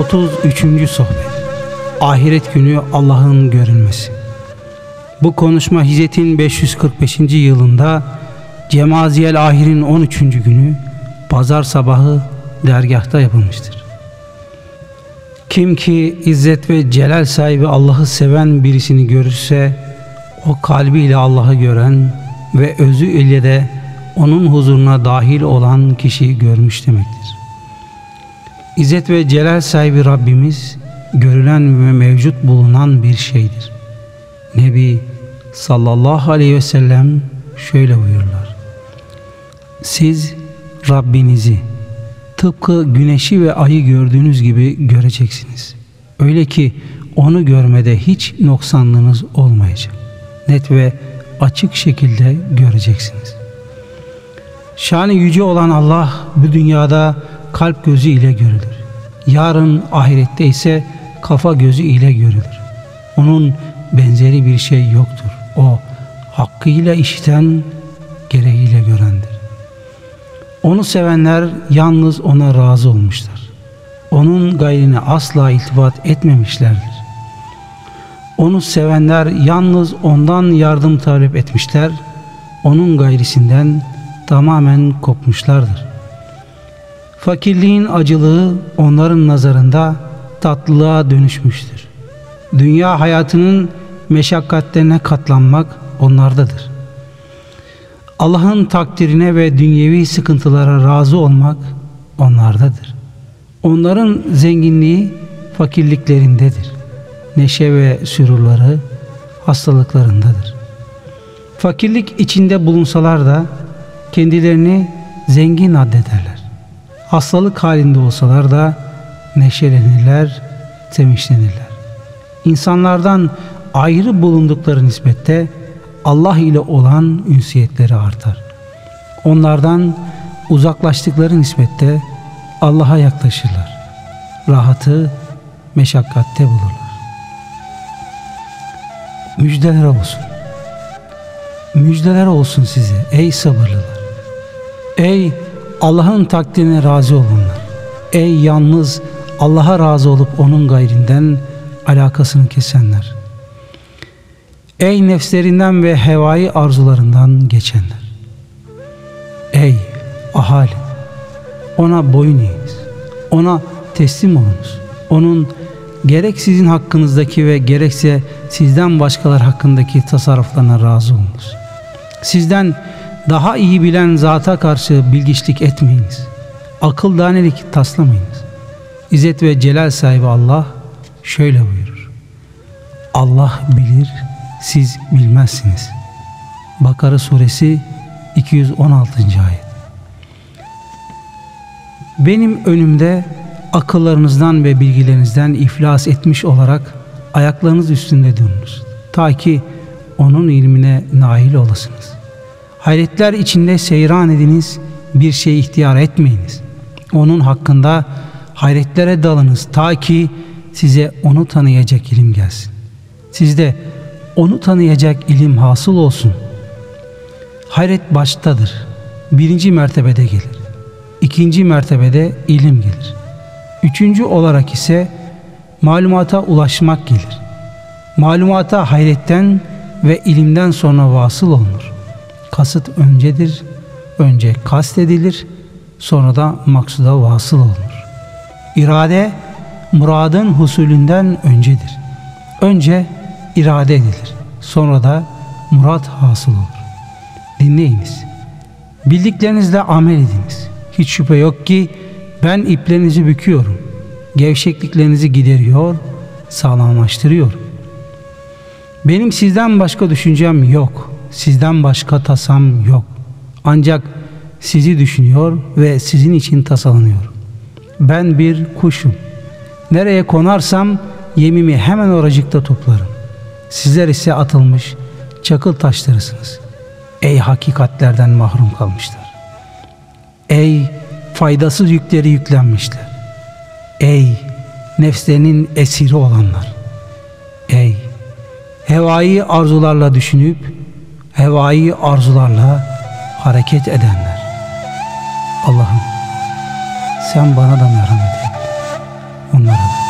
33. Sohbet Ahiret günü Allah'ın görünmesi Bu konuşma Hicret'in 545. yılında Cemaziyel Ahir'in 13. günü Pazar sabahı dergahta yapılmıştır. Kim ki izzet ve celal sahibi Allah'ı seven birisini görürse o kalbiyle Allah'ı gören ve özü ile de onun huzuruna dahil olan kişi görmüş demektir. İzzet ve celal sahibi Rabbimiz görülen ve mevcut bulunan bir şeydir. Nebi sallallahu aleyhi ve sellem şöyle buyurlar. Siz Rabbinizi tıpkı güneşi ve ayı gördüğünüz gibi göreceksiniz. Öyle ki onu görmede hiç noksanlığınız olmayacak. Net ve açık şekilde göreceksiniz. Şanı yüce olan Allah bu dünyada kalp gözü ile görülür. Yarın ahirette ise kafa gözü ile görülür. Onun benzeri bir şey yoktur. O hakkıyla işiten, gereğiyle görendir. Onu sevenler yalnız ona razı olmuşlar. Onun gayrine asla iltifat etmemişlerdir. Onu sevenler yalnız ondan yardım talep etmişler. Onun gayrisinden tamamen kopmuşlardır. Fakirliğin acılığı onların nazarında tatlılığa dönüşmüştür. Dünya hayatının meşakkatlerine katlanmak onlardadır. Allah'ın takdirine ve dünyevi sıkıntılara razı olmak onlardadır. Onların zenginliği fakirliklerindedir. Neşe ve sürurları hastalıklarındadır. Fakirlik içinde bulunsalar da kendilerini zengin addederler. Hastalık halinde olsalar da neşelenirler, sevinçlenirler. İnsanlardan ayrı bulundukları nispette Allah ile olan ünsiyetleri artar. Onlardan uzaklaştıkları nispette Allah'a yaklaşırlar. Rahatı meşakkatte bulurlar. Müjdeler olsun. Müjdeler olsun size ey sabırlılar. Ey Allah'ın takdirine razı olanlar. Ey yalnız Allah'a razı olup onun gayrinden alakasını kesenler. Ey nefslerinden ve hevai arzularından geçenler. Ey ahali ona boyun eğiniz. Ona teslim olunuz. Onun gerek sizin hakkınızdaki ve gerekse sizden başkalar hakkındaki tasarruflarına razı olunuz. Sizden daha iyi bilen zata karşı bilgiçlik etmeyiniz. Akıl danelik taslamayınız. İzzet ve celal sahibi Allah şöyle buyurur. Allah bilir, siz bilmezsiniz. Bakara suresi 216. ayet. Benim önümde akıllarınızdan ve bilgilerinizden iflas etmiş olarak ayaklarınız üstünde durunuz. Ta ki onun ilmine nail olasınız. Hayretler içinde seyran ediniz, bir şey ihtiyar etmeyiniz. Onun hakkında hayretlere dalınız ta ki size onu tanıyacak ilim gelsin. Sizde onu tanıyacak ilim hasıl olsun. Hayret baştadır. Birinci mertebede gelir. İkinci mertebede ilim gelir. Üçüncü olarak ise malumata ulaşmak gelir. Malumata hayretten ve ilimden sonra vasıl olunur. Kasıt öncedir, önce kast edilir, sonra da maksuda vasıl olunur. İrade, muradın husulünden öncedir. Önce irade edilir, sonra da murat hasıl olur. Dinleyiniz. Bildiklerinizle amel ediniz. Hiç şüphe yok ki ben iplerinizi büküyorum. Gevşekliklerinizi gideriyor, sağlamlaştırıyorum. Benim sizden başka düşüncem yok. Sizden başka tasam yok. Ancak sizi düşünüyor ve sizin için tasalanıyorum. Ben bir kuşum. Nereye konarsam yemimi hemen oracıkta toplarım. Sizler ise atılmış çakıl taşlarısınız. Ey hakikatlerden mahrum kalmışlar. Ey faydasız yükleri yüklenmişler. Ey nefslerinin esiri olanlar. Ey hevai arzularla düşünüp hevai arzularla hareket edenler. Allah'ım sen bana da merhamet et. onlara da.